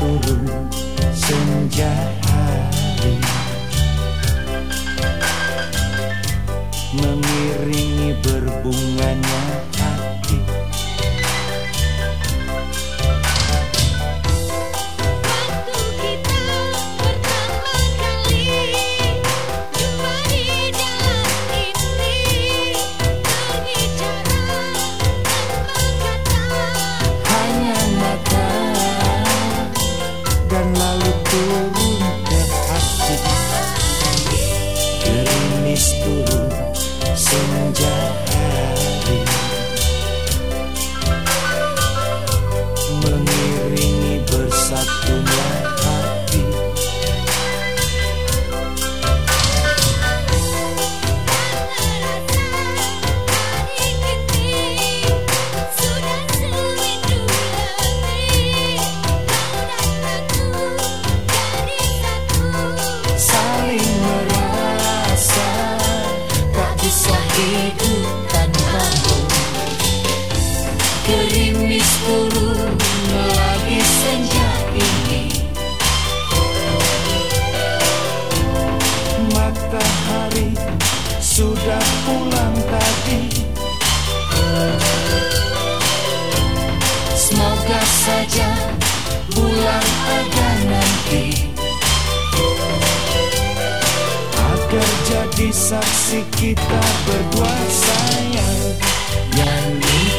Turun senja hari. Mengiringi berbunganya estou Jadi saksi kita berdua sayang. Yang ini